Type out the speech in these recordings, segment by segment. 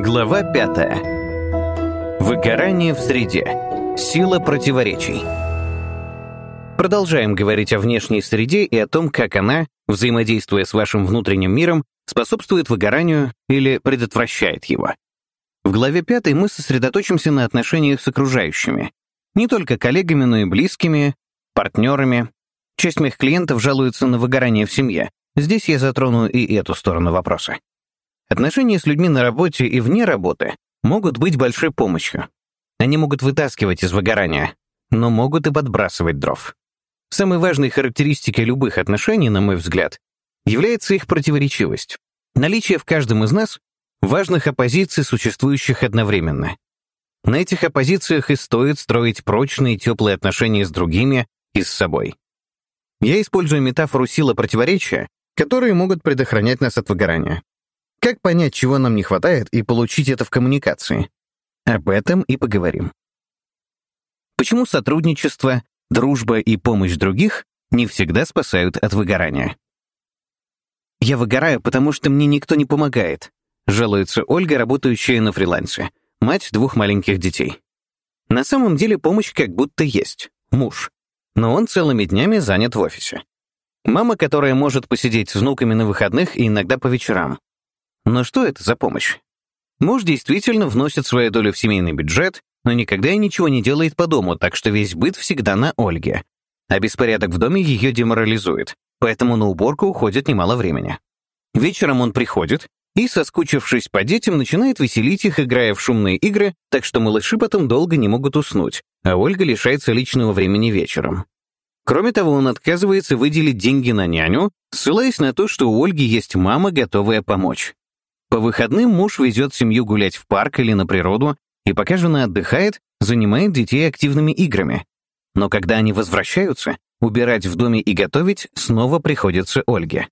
Глава пятая. Выгорание в среде. Сила противоречий. Продолжаем говорить о внешней среде и о том, как она, взаимодействуя с вашим внутренним миром, способствует выгоранию или предотвращает его. В главе пятой мы сосредоточимся на отношениях с окружающими. Не только коллегами, но и близкими, партнерами. Часть моих клиентов жалуются на выгорание в семье. Здесь я затрону и эту сторону вопроса. Отношения с людьми на работе и вне работы могут быть большой помощью. Они могут вытаскивать из выгорания, но могут и подбрасывать дров. Самой важной характеристикой любых отношений, на мой взгляд, является их противоречивость. Наличие в каждом из нас важных оппозиций, существующих одновременно. На этих оппозициях и стоит строить прочные теплые отношения с другими и с собой. Я использую метафору силы противоречия, которые могут предохранять нас от выгорания. Как понять, чего нам не хватает, и получить это в коммуникации? Об этом и поговорим. Почему сотрудничество, дружба и помощь других не всегда спасают от выгорания? «Я выгораю, потому что мне никто не помогает», жалуется Ольга, работающая на фрилансе, мать двух маленьких детей. На самом деле помощь как будто есть, муж, но он целыми днями занят в офисе. Мама, которая может посидеть с внуками на выходных и иногда по вечерам, но что это за помощь? Муж действительно вносит свою долю в семейный бюджет, но никогда и ничего не делает по дому, так что весь быт всегда на Ольге. А беспорядок в доме ее деморализует, поэтому на уборку уходит немало времени. Вечером он приходит и, соскучившись по детям, начинает веселить их, играя в шумные игры, так что малыши потом долго не могут уснуть, а Ольга лишается личного времени вечером. Кроме того, он отказывается выделить деньги на няню, ссылаясь на то, что у Ольги есть мама, готовая помочь. По выходным муж везет семью гулять в парк или на природу, и пока жена отдыхает, занимает детей активными играми. Но когда они возвращаются, убирать в доме и готовить снова приходится Ольге.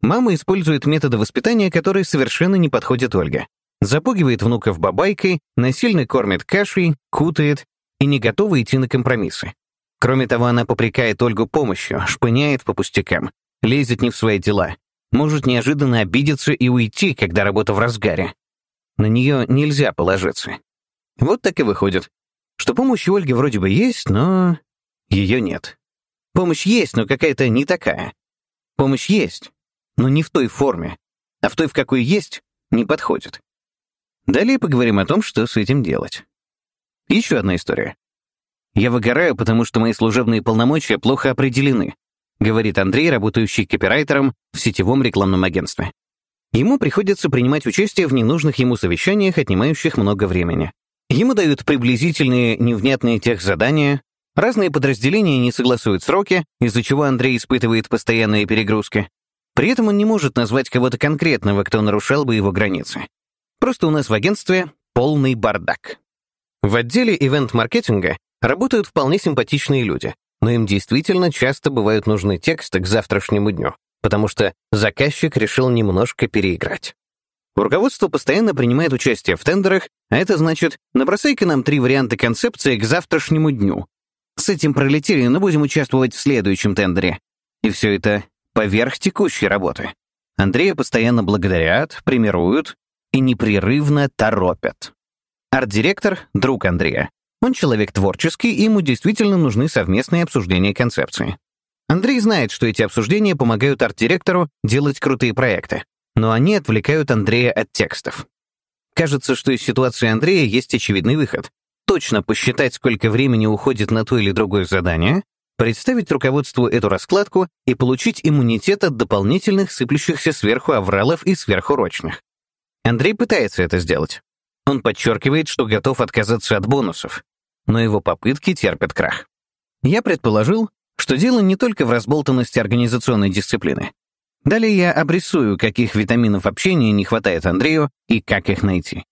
Мама использует методы воспитания, которые совершенно не подходят Ольге. Запугивает внуков бабайкой, насильно кормит кашей, кутает и не готова идти на компромиссы. Кроме того, она попрекает Ольгу помощью, шпыняет по пустякам, лезет не в свои дела, может неожиданно обидеться и уйти, когда работа в разгаре. На нее нельзя положиться. Вот так и выходит, что помощь Ольги вроде бы есть, но ее нет. Помощь есть, но какая-то не такая. Помощь есть, но не в той форме, а в той, в какой есть, не подходит. Далее поговорим о том, что с этим делать. Еще одна история. Я выгораю, потому что мои служебные полномочия плохо определены, говорит Андрей, работающий копирайтером в сетевом рекламном агентстве. Ему приходится принимать участие в ненужных ему совещаниях, отнимающих много времени. Ему дают приблизительные невнятные техзадания, разные подразделения не согласуют сроки, из-за чего Андрей испытывает постоянные перегрузки. При этом он не может назвать кого-то конкретного, кто нарушал бы его границы. Просто у нас в агентстве полный бардак. В отделе ивент-маркетинга работают вполне симпатичные люди, но им действительно часто бывают нужны тексты к завтрашнему дню, потому что заказчик решил немножко переиграть. Руководство постоянно принимает участие в тендерах, а это значит, набросай-ка нам три варианта концепции к завтрашнему дню. С этим пролетели, но будем участвовать в следующем тендере. И все это поверх текущей работы. Андрея постоянно благодарят, премируют и непрерывно торопят. Арт-директор — друг Андрея. Он человек творческий, и ему действительно нужны совместные обсуждения концепции. Андрей знает, что эти обсуждения помогают арт-директору делать крутые проекты, но они отвлекают Андрея от текстов. Кажется, что из ситуации Андрея есть очевидный выход. Точно посчитать, сколько времени уходит на то или другое задание, представить руководству эту раскладку и получить иммунитет от дополнительных сыплющихся сверху авралов и сверхурочных. Андрей пытается это сделать. Он подчеркивает, что готов отказаться от бонусов, но его попытки терпят крах. Я предположил, что дело не только в разболтанности организационной дисциплины. Далее я обрисую, каких витаминов общения не хватает Андрею и как их найти.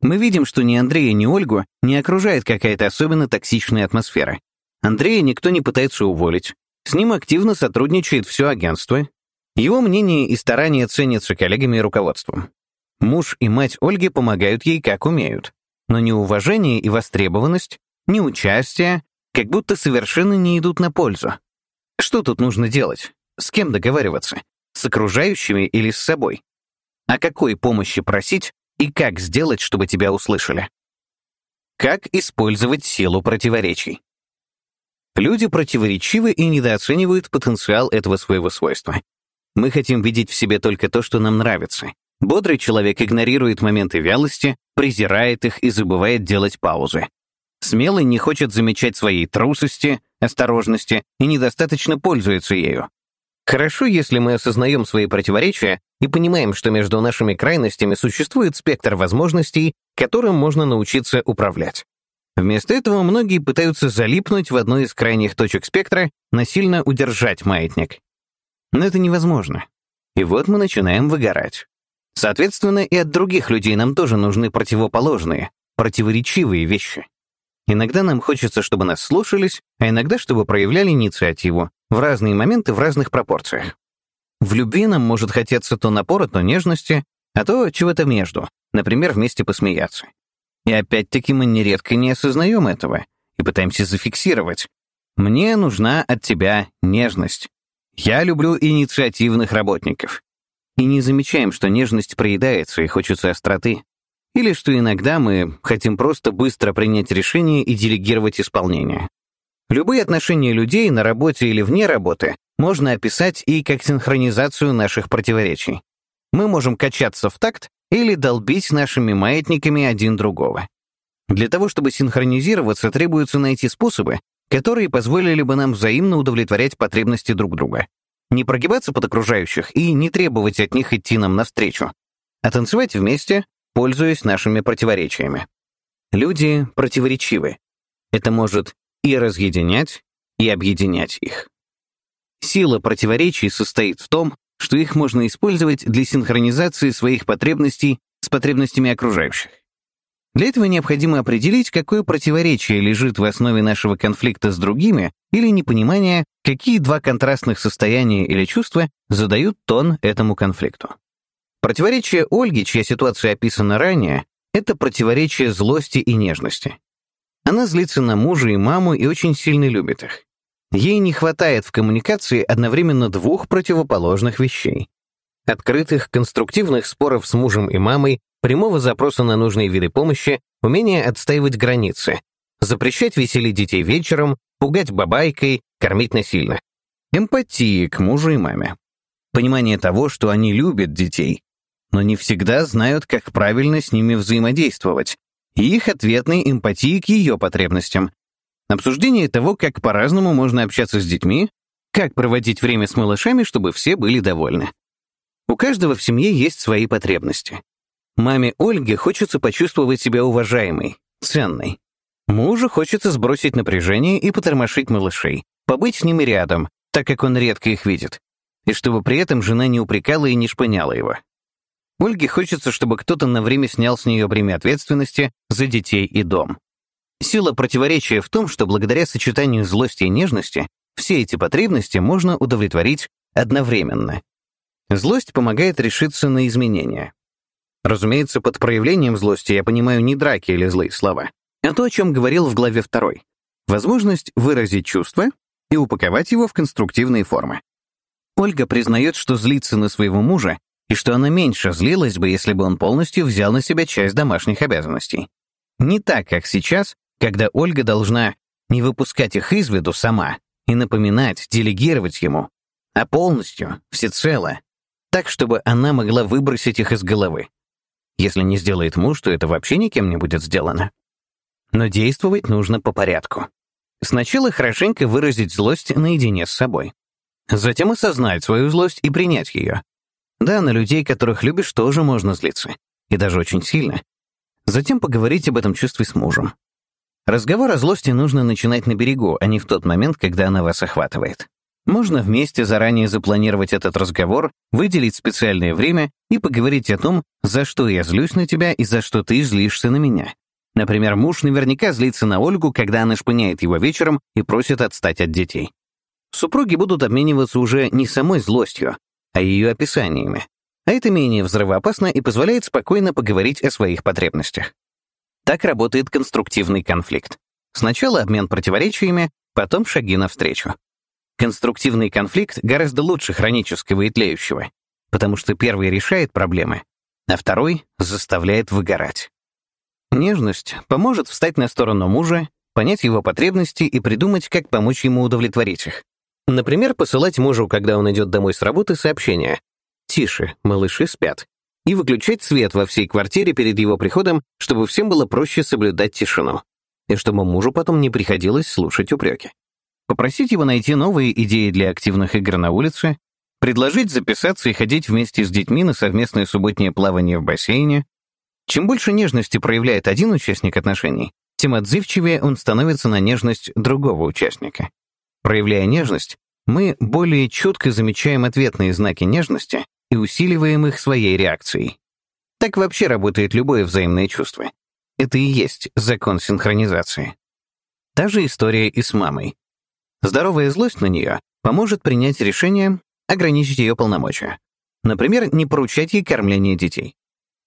Мы видим, что ни Андрея, ни Ольгу не окружает какая-то особенно токсичная атмосфера. Андрея никто не пытается уволить. С ним активно сотрудничает все агентство. Его мнение и старания ценятся коллегами и руководством. Муж и мать Ольги помогают ей как умеют. Но неуважение и востребованность ни участие, как будто совершенно не идут на пользу. Что тут нужно делать? С кем договариваться? С окружающими или с собой? О какой помощи просить, и как сделать, чтобы тебя услышали. Как использовать силу противоречий? Люди противоречивы и недооценивают потенциал этого своего свойства. Мы хотим видеть в себе только то, что нам нравится. Бодрый человек игнорирует моменты вялости, презирает их и забывает делать паузы. Смелый не хочет замечать своей трусости, осторожности и недостаточно пользуется ею. Хорошо, если мы осознаем свои противоречия и понимаем, что между нашими крайностями существует спектр возможностей, которым можно научиться управлять. Вместо этого многие пытаются залипнуть в одной из крайних точек спектра, насильно удержать маятник. Но это невозможно. И вот мы начинаем выгорать. Соответственно, и от других людей нам тоже нужны противоположные, противоречивые вещи. Иногда нам хочется, чтобы нас слушались, а иногда, чтобы проявляли инициативу, в разные моменты в разных пропорциях. В любви нам может хотеться то напора, то нежности, а то чего-то между, например, вместе посмеяться. И опять-таки мы нередко не осознаем этого и пытаемся зафиксировать. Мне нужна от тебя нежность. Я люблю инициативных работников. И не замечаем, что нежность проедается и хочется остроты. Или что иногда мы хотим просто быстро принять решение и делегировать исполнение. Любые отношения людей на работе или вне работы можно описать и как синхронизацию наших противоречий. Мы можем качаться в такт или долбить нашими маятниками один другого. Для того, чтобы синхронизироваться, требуется найти способы, которые позволили бы нам взаимно удовлетворять потребности друг друга. Не прогибаться под окружающих и не требовать от них идти нам навстречу, а танцевать вместе, пользуясь нашими противоречиями. Люди противоречивы. Это может и разъединять, и объединять их. Сила противоречий состоит в том, что их можно использовать для синхронизации своих потребностей с потребностями окружающих. Для этого необходимо определить, какое противоречие лежит в основе нашего конфликта с другими или непонимание, какие два контрастных состояния или чувства задают тон этому конфликту. Противоречие Ольги, чья ситуация описана ранее, это противоречие злости и нежности. Она злится на мужа и маму и очень сильно любит их. Ей не хватает в коммуникации одновременно двух противоположных вещей. Открытых, конструктивных споров с мужем и мамой, прямого запроса на нужные виды помощи, умение отстаивать границы, запрещать веселить детей вечером, пугать бабайкой, кормить насильно. Эмпатии к мужу и маме. Понимание того, что они любят детей, но не всегда знают, как правильно с ними взаимодействовать, и их ответной эмпатии к ее потребностям, Обсуждение того, как по-разному можно общаться с детьми, как проводить время с малышами, чтобы все были довольны. У каждого в семье есть свои потребности. Маме Ольге хочется почувствовать себя уважаемой, ценной. Мужу хочется сбросить напряжение и потормошить малышей, побыть с ними рядом, так как он редко их видит, и чтобы при этом жена не упрекала и не шпыняла его. Ольге хочется, чтобы кто-то на время снял с нее бремя ответственности за детей и дом. Сила противоречия в том, что благодаря сочетанию злости и нежности все эти потребности можно удовлетворить одновременно. Злость помогает решиться на изменения. Разумеется, под проявлением злости я понимаю не драки или злые слова, а то, о чем говорил в главе 2. Возможность выразить чувство и упаковать его в конструктивные формы. Ольга признает, что злится на своего мужа и что она меньше злилась бы, если бы он полностью взял на себя часть домашних обязанностей. Не так, как сейчас, когда Ольга должна не выпускать их из виду сама и напоминать, делегировать ему, а полностью, всецело, так, чтобы она могла выбросить их из головы. Если не сделает муж, то это вообще никем не будет сделано. Но действовать нужно по порядку. Сначала хорошенько выразить злость наедине с собой. Затем осознать свою злость и принять ее. Да, на людей, которых любишь, тоже можно злиться. И даже очень сильно. Затем поговорить об этом чувстве с мужем. Разговор о злости нужно начинать на берегу, а не в тот момент, когда она вас охватывает. Можно вместе заранее запланировать этот разговор, выделить специальное время и поговорить о том, за что я злюсь на тебя и за что ты злишься на меня. Например, муж наверняка злится на Ольгу, когда она шпыняет его вечером и просит отстать от детей. Супруги будут обмениваться уже не самой злостью, а ее описаниями. А это менее взрывоопасно и позволяет спокойно поговорить о своих потребностях. Так работает конструктивный конфликт. Сначала обмен противоречиями, потом шаги навстречу. Конструктивный конфликт гораздо лучше хронического и тлеющего, потому что первый решает проблемы, а второй заставляет выгорать. Нежность поможет встать на сторону мужа, понять его потребности и придумать, как помочь ему удовлетворить их. Например, посылать мужу, когда он идет домой с работы, сообщение «Тише, малыши спят», и выключать свет во всей квартире перед его приходом, чтобы всем было проще соблюдать тишину, и чтобы мужу потом не приходилось слушать упреки. Попросить его найти новые идеи для активных игр на улице, предложить записаться и ходить вместе с детьми на совместное субботнее плавание в бассейне. Чем больше нежности проявляет один участник отношений, тем отзывчивее он становится на нежность другого участника. Проявляя нежность, мы более чутко замечаем ответные знаки нежности и усиливаем их своей реакцией. Так вообще работает любое взаимное чувство. Это и есть закон синхронизации. Та же история и с мамой. Здоровая злость на нее поможет принять решение ограничить ее полномочия. Например, не поручать ей кормление детей.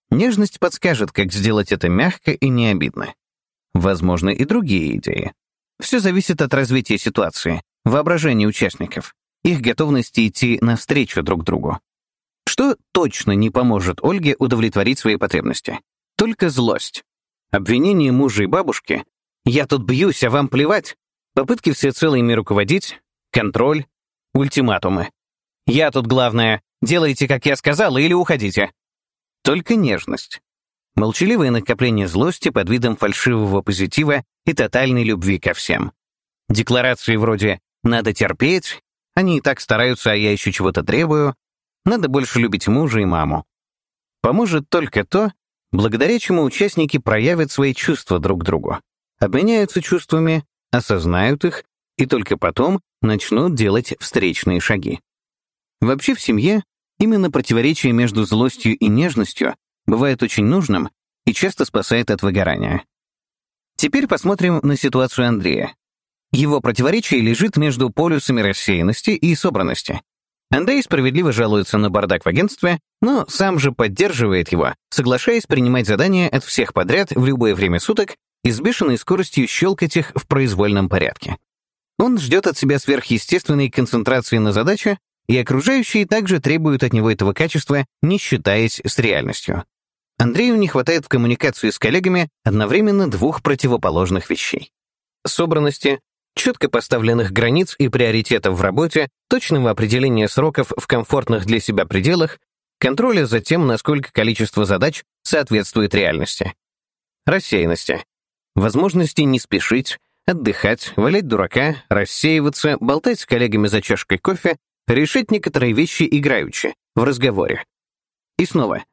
Нежность подскажет, как сделать это мягко и не обидно. Возможны и другие идеи. Все зависит от развития ситуации, воображения участников, их готовности идти навстречу друг другу. Что точно не поможет Ольге удовлетворить свои потребности? Только злость. Обвинение мужа и бабушки «я тут бьюсь, а вам плевать», попытки всецело ими руководить, контроль, ультиматумы. «Я тут главное, делайте, как я сказала, или уходите». Только нежность. Молчаливое накопление злости под видом фальшивого позитива и тотальной любви ко всем. Декларации вроде «надо терпеть», «они и так стараются, а я еще чего-то требую», «надо больше любить мужа и маму». Поможет только то, благодаря чему участники проявят свои чувства друг другу, обменяются чувствами, осознают их и только потом начнут делать встречные шаги. Вообще в семье именно противоречие между злостью и нежностью бывает очень нужным и часто спасает от выгорания. Теперь посмотрим на ситуацию Андрея. Его противоречие лежит между полюсами рассеянности и собранности. Андрей справедливо жалуется на бардак в агентстве, но сам же поддерживает его, соглашаясь принимать задания от всех подряд в любое время суток и с бешеной скоростью щелкать их в произвольном порядке. Он ждет от себя сверхъестественной концентрации на задаче, и окружающие также требуют от него этого качества, не считаясь с реальностью. Андрею не хватает в коммуникации с коллегами одновременно двух противоположных вещей. Собранности, четко поставленных границ и приоритетов в работе, точного определения сроков в комфортных для себя пределах, контроля за тем, насколько количество задач соответствует реальности. Рассеянности. Возможности не спешить, отдыхать, валять дурака, рассеиваться, болтать с коллегами за чашкой кофе, решить некоторые вещи играючи, в разговоре. И снова,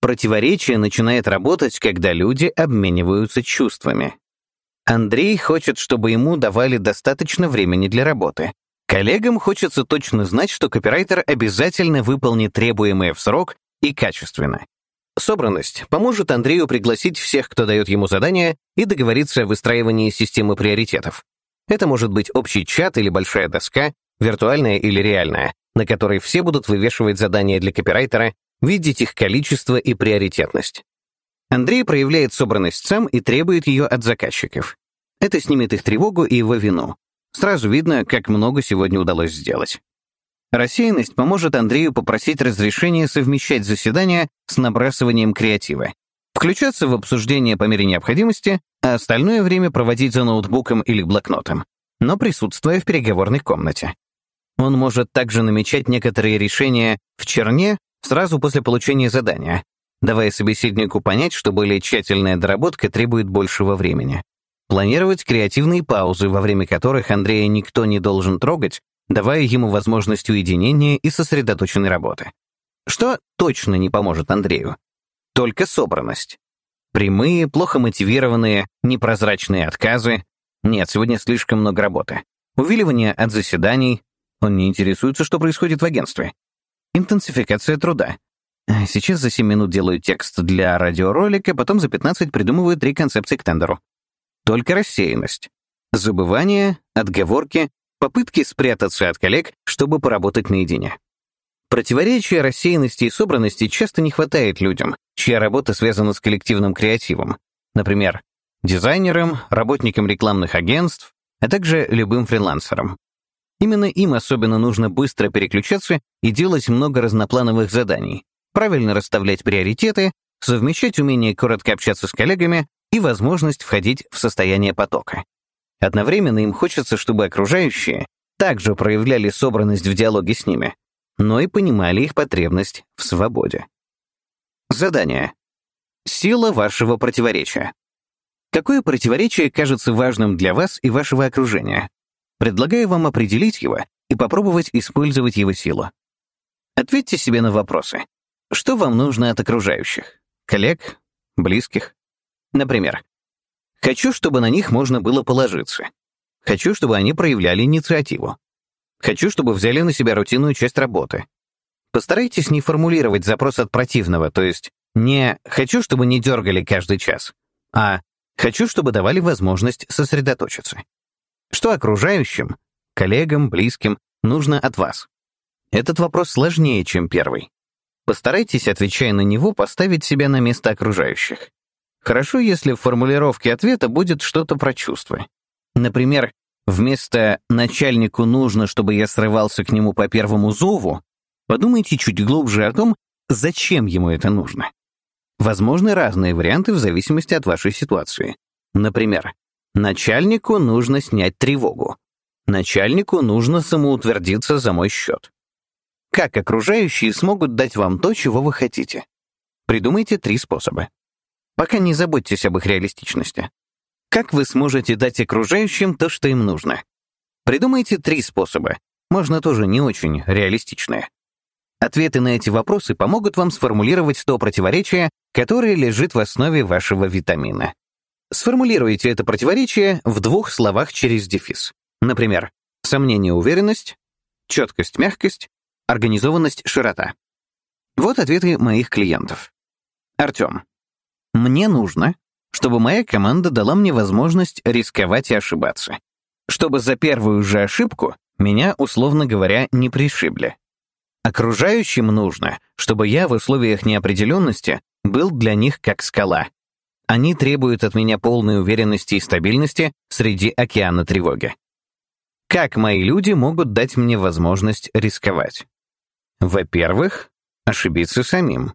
противоречие начинает работать, когда люди обмениваются чувствами. Андрей хочет, чтобы ему давали достаточно времени для работы. Коллегам хочется точно знать, что копирайтер обязательно выполнит требуемое в срок и качественно. Собранность поможет Андрею пригласить всех, кто дает ему задание, и договориться о выстраивании системы приоритетов. Это может быть общий чат или большая доска, виртуальная или реальная, на которой все будут вывешивать задания для копирайтера, видеть их количество и приоритетность. Андрей проявляет собранность сам и требует ее от заказчиков. Это снимет их тревогу и его вину. Сразу видно, как много сегодня удалось сделать. Рассеянность поможет Андрею попросить разрешения совмещать заседания с набрасыванием креатива, включаться в обсуждение по мере необходимости, а остальное время проводить за ноутбуком или блокнотом, но присутствуя в переговорной комнате. Он может также намечать некоторые решения в черне сразу после получения задания, давая собеседнику понять, что более тщательная доработка требует большего времени. Планировать креативные паузы, во время которых Андрея никто не должен трогать, давая ему возможность уединения и сосредоточенной работы. Что точно не поможет Андрею? Только собранность. Прямые, плохо мотивированные, непрозрачные отказы. Нет, сегодня слишком много работы. Увиливание от заседаний. Он не интересуется, что происходит в агентстве. Интенсификация труда. Сейчас за 7 минут делаю текст для радиоролика, потом за 15 придумываю три концепции к тендеру. Только рассеянность. Забывание, отговорки, попытки спрятаться от коллег, чтобы поработать наедине. Противоречия рассеянности и собранности часто не хватает людям, чья работа связана с коллективным креативом. Например, дизайнерам, работникам рекламных агентств, а также любым фрилансерам. Именно им особенно нужно быстро переключаться и делать много разноплановых заданий, правильно расставлять приоритеты, совмещать умение коротко общаться с коллегами и возможность входить в состояние потока. Одновременно им хочется, чтобы окружающие также проявляли собранность в диалоге с ними, но и понимали их потребность в свободе. Задание. Сила вашего противоречия. Какое противоречие кажется важным для вас и вашего окружения? Предлагаю вам определить его и попробовать использовать его силу. Ответьте себе на вопросы. Что вам нужно от окружающих? Коллег? Близких? Например, хочу, чтобы на них можно было положиться. Хочу, чтобы они проявляли инициативу. Хочу, чтобы взяли на себя рутинную часть работы. Постарайтесь не формулировать запрос от противного, то есть не «хочу, чтобы не дергали каждый час», а «хочу, чтобы давали возможность сосредоточиться». Что окружающим, коллегам, близким, нужно от вас? Этот вопрос сложнее, чем первый. Постарайтесь, отвечая на него, поставить себя на место окружающих. Хорошо, если в формулировке ответа будет что-то про чувства. Например, вместо «начальнику нужно, чтобы я срывался к нему по первому зову», подумайте чуть глубже о том, зачем ему это нужно. Возможны разные варианты в зависимости от вашей ситуации. Например, начальнику нужно снять тревогу. Начальнику нужно самоутвердиться за мой счет. Как окружающие смогут дать вам то, чего вы хотите? Придумайте три способа. Пока не заботьтесь об их реалистичности. Как вы сможете дать окружающим то, что им нужно? Придумайте три способа. Можно тоже не очень реалистичные. Ответы на эти вопросы помогут вам сформулировать то противоречие, которое лежит в основе вашего витамина. Сформулируйте это противоречие в двух словах через дефис. Например, сомнение-уверенность, четкость-мягкость, организованность-широта. Вот ответы моих клиентов. Артем. Мне нужно, чтобы моя команда дала мне возможность рисковать и ошибаться. Чтобы за первую же ошибку меня, условно говоря, не пришибли. Окружающим нужно, чтобы я в условиях неопределенности был для них как скала. Они требуют от меня полной уверенности и стабильности среди океана тревоги. Как мои люди могут дать мне возможность рисковать? Во-первых, ошибиться самим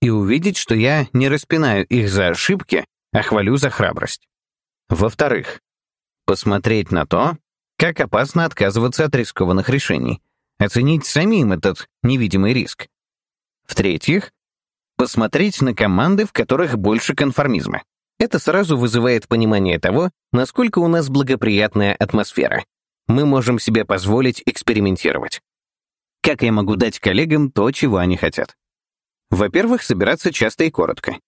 и увидеть, что я не распинаю их за ошибки, а хвалю за храбрость. Во-вторых, посмотреть на то, как опасно отказываться от рискованных решений, оценить самим этот невидимый риск. В-третьих, посмотреть на команды, в которых больше конформизма. Это сразу вызывает понимание того, насколько у нас благоприятная атмосфера. Мы можем себе позволить экспериментировать. Как я могу дать коллегам то, чего они хотят? Во-первых, собираться часто и коротко.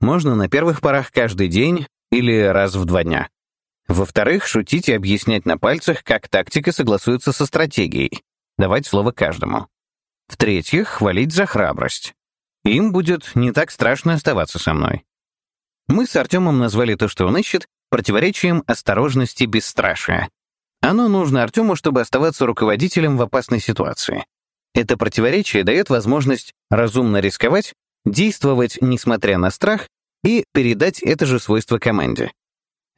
Можно на первых порах каждый день или раз в два дня. Во-вторых, шутить и объяснять на пальцах, как тактика согласуется со стратегией, давать слово каждому. В-третьих, хвалить за храбрость. Им будет не так страшно оставаться со мной. Мы с Артемом назвали то, что он ищет, противоречием осторожности бесстрашия. Оно нужно Артему, чтобы оставаться руководителем в опасной ситуации. Это противоречие дает возможность разумно рисковать, действовать несмотря на страх и передать это же свойство команде.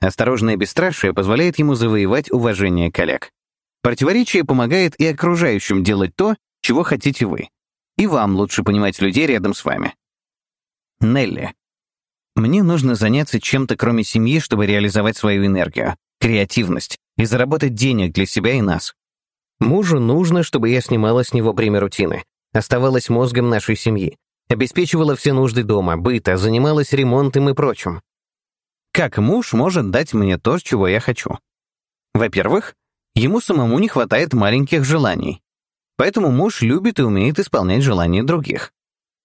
Осторожное бесстрашие позволяет ему завоевать уважение коллег. Противоречие помогает и окружающим делать то, чего хотите вы. И вам лучше понимать людей рядом с вами. Нелли. Мне нужно заняться чем-то кроме семьи, чтобы реализовать свою энергию, креативность и заработать денег для себя и нас. Мужу нужно, чтобы я снимала с него бремя рутины, оставалась мозгом нашей семьи, обеспечивала все нужды дома, быта, занималась ремонтом и прочим. Как муж может дать мне то, чего я хочу? Во-первых, ему самому не хватает маленьких желаний. Поэтому муж любит и умеет исполнять желания других.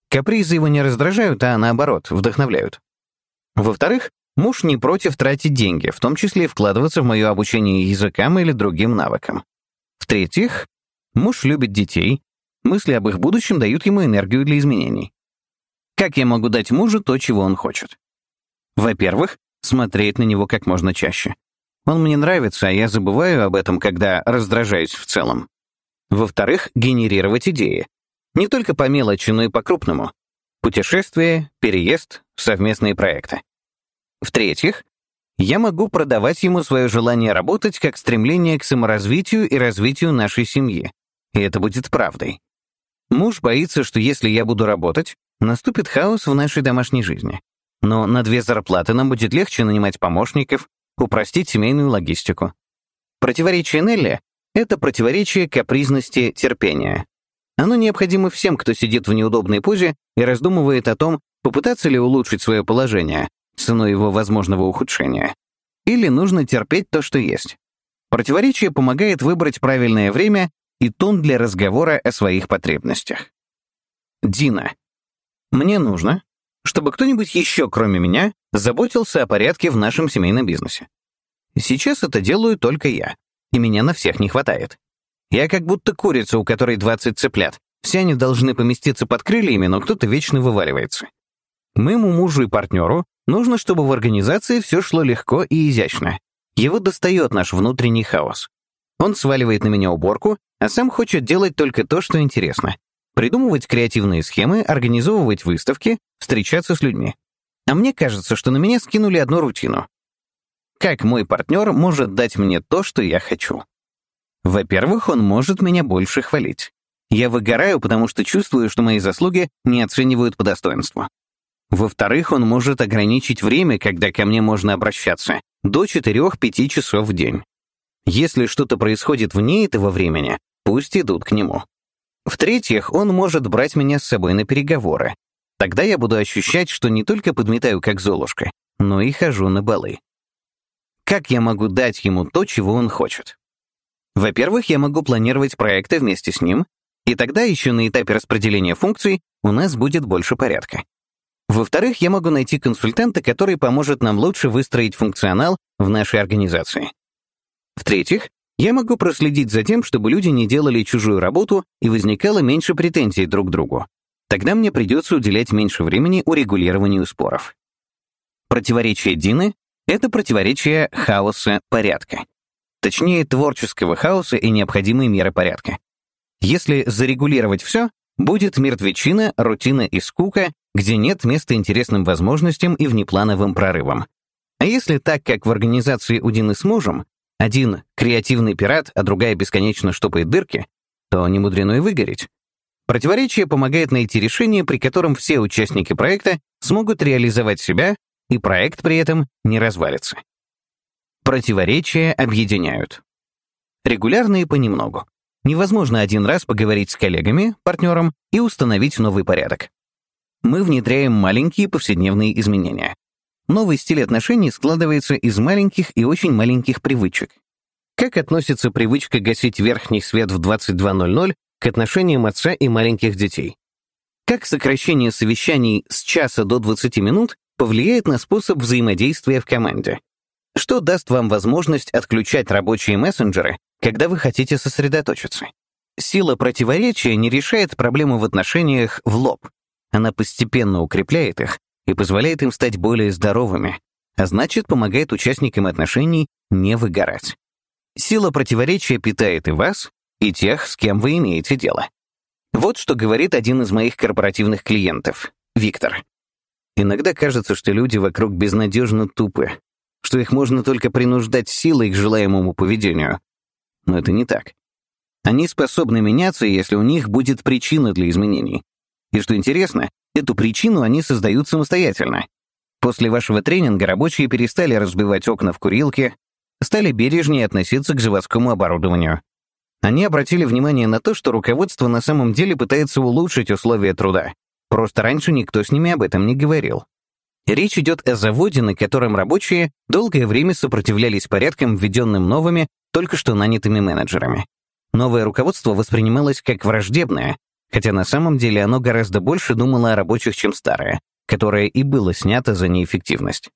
Капризы его не раздражают, а наоборот, вдохновляют. Во-вторых, муж не против тратить деньги, в том числе вкладываться в мое обучение языкам или другим навыкам. В-третьих, муж любит детей, мысли об их будущем дают ему энергию для изменений. Как я могу дать мужу то, чего он хочет? Во-первых, смотреть на него как можно чаще. Он мне нравится, а я забываю об этом, когда раздражаюсь в целом. Во-вторых, генерировать идеи. Не только по мелочи, но и по-крупному. Путешествия, переезд, совместные проекты. В-третьих, я могу продавать ему свое желание работать как стремление к саморазвитию и развитию нашей семьи. И это будет правдой. Муж боится, что если я буду работать, наступит хаос в нашей домашней жизни. Но на две зарплаты нам будет легче нанимать помощников, упростить семейную логистику. Противоречие Нелли — это противоречие капризности терпения. Оно необходимо всем, кто сидит в неудобной позе и раздумывает о том, попытаться ли улучшить свое положение, ценой его возможного ухудшения. Или нужно терпеть то, что есть. Противоречие помогает выбрать правильное время и тон для разговора о своих потребностях. Дина. Мне нужно, чтобы кто-нибудь еще, кроме меня, заботился о порядке в нашем семейном бизнесе. Сейчас это делаю только я, и меня на всех не хватает. Я как будто курица, у которой 20 цыплят. Все они должны поместиться под крыльями, но кто-то вечно вываливается. Моему мужу и партнеру нужно, чтобы в организации все шло легко и изящно. Его достает наш внутренний хаос. Он сваливает на меня уборку, а сам хочет делать только то, что интересно. Придумывать креативные схемы, организовывать выставки, встречаться с людьми. А мне кажется, что на меня скинули одну рутину. Как мой партнер может дать мне то, что я хочу? Во-первых, он может меня больше хвалить. Я выгораю, потому что чувствую, что мои заслуги не оценивают по достоинству. Во-вторых, он может ограничить время, когда ко мне можно обращаться, до 4-5 часов в день. Если что-то происходит вне этого времени, пусть идут к нему. В-третьих, он может брать меня с собой на переговоры. Тогда я буду ощущать, что не только подметаю как Золушка, но и хожу на балы. Как я могу дать ему то, чего он хочет? Во-первых, я могу планировать проекты вместе с ним, и тогда еще на этапе распределения функций у нас будет больше порядка. Во-вторых, я могу найти консультанта, который поможет нам лучше выстроить функционал в нашей организации. В-третьих, я могу проследить за тем, чтобы люди не делали чужую работу и возникало меньше претензий друг к другу. Тогда мне придется уделять меньше времени урегулированию споров. Противоречие Дины — это противоречие хаоса порядка. Точнее, творческого хаоса и необходимые меры порядка. Если зарегулировать все, будет мертвечина, рутина и скука, где нет места интересным возможностям и внеплановым прорывам. А если так, как в организации у Дины с мужем, один — креативный пират, а другая бесконечно штопает дырки, то не мудрено и выгореть. Противоречие помогает найти решение, при котором все участники проекта смогут реализовать себя, и проект при этом не развалится. Противоречия объединяют. Регулярно и понемногу. Невозможно один раз поговорить с коллегами, партнером и установить новый порядок мы внедряем маленькие повседневные изменения. Новый стиль отношений складывается из маленьких и очень маленьких привычек. Как относится привычка гасить верхний свет в 22.00 к отношениям отца и маленьких детей? Как сокращение совещаний с часа до 20 минут повлияет на способ взаимодействия в команде? Что даст вам возможность отключать рабочие мессенджеры, когда вы хотите сосредоточиться? Сила противоречия не решает проблему в отношениях в лоб, она постепенно укрепляет их и позволяет им стать более здоровыми, а значит, помогает участникам отношений не выгорать. Сила противоречия питает и вас, и тех, с кем вы имеете дело. Вот что говорит один из моих корпоративных клиентов, Виктор. Иногда кажется, что люди вокруг безнадежно тупы, что их можно только принуждать силой к желаемому поведению. Но это не так. Они способны меняться, если у них будет причина для изменений. И что интересно, эту причину они создают самостоятельно. После вашего тренинга рабочие перестали разбивать окна в курилке, стали бережнее относиться к заводскому оборудованию. Они обратили внимание на то, что руководство на самом деле пытается улучшить условия труда. Просто раньше никто с ними об этом не говорил. Речь идет о заводе, на котором рабочие долгое время сопротивлялись порядкам, введенным новыми, только что нанятыми менеджерами. Новое руководство воспринималось как враждебное, хотя на самом деле оно гораздо больше думало о рабочих, чем старое, которое и было снято за неэффективность.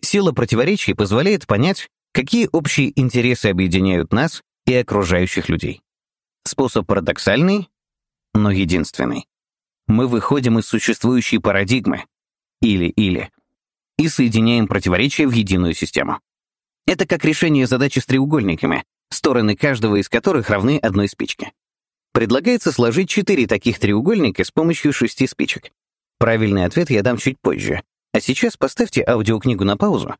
Сила противоречий позволяет понять, какие общие интересы объединяют нас и окружающих людей. Способ парадоксальный, но единственный. Мы выходим из существующей парадигмы или-или и соединяем противоречия в единую систему. Это как решение задачи с треугольниками, стороны каждого из которых равны одной спичке. Предлагается сложить четыре таких треугольника с помощью шести спичек. Правильный ответ я дам чуть позже. А сейчас поставьте аудиокнигу на паузу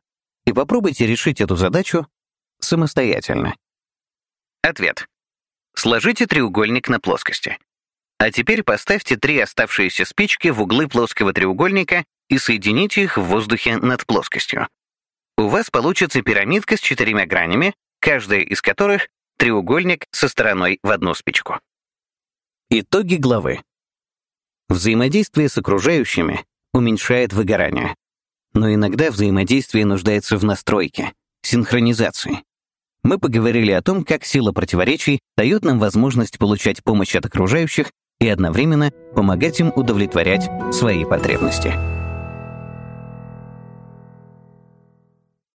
и попробуйте решить эту задачу самостоятельно. Ответ. Сложите треугольник на плоскости. А теперь поставьте три оставшиеся спички в углы плоского треугольника и соедините их в воздухе над плоскостью. У вас получится пирамидка с четырьмя гранями, каждая из которых — треугольник со стороной в одну спичку. Итоги главы. Взаимодействие с окружающими уменьшает выгорание. Но иногда взаимодействие нуждается в настройке, синхронизации. Мы поговорили о том, как сила противоречий дает нам возможность получать помощь от окружающих и одновременно помогать им удовлетворять свои потребности.